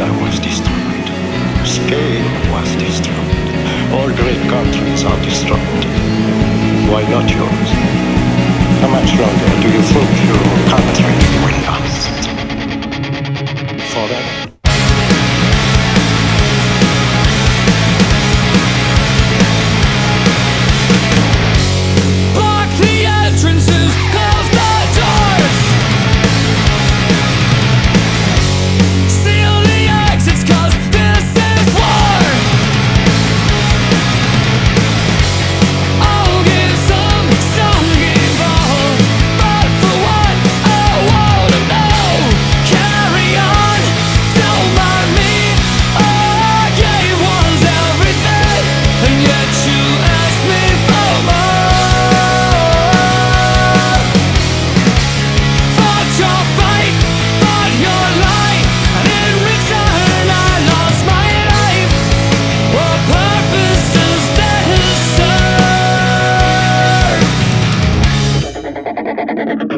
Russia was destroyed. Spain was destroyed. All great countries are destroyed. Why not yours? How much longer do you think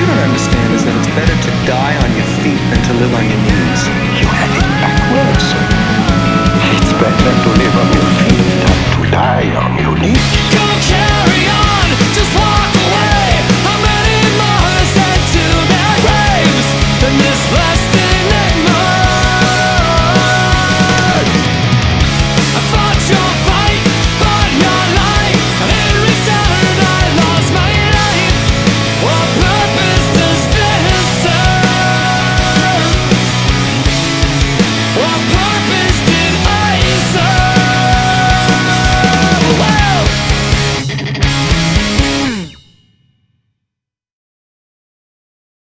you don't understand is that it's better to die on your feet than to live on your knees.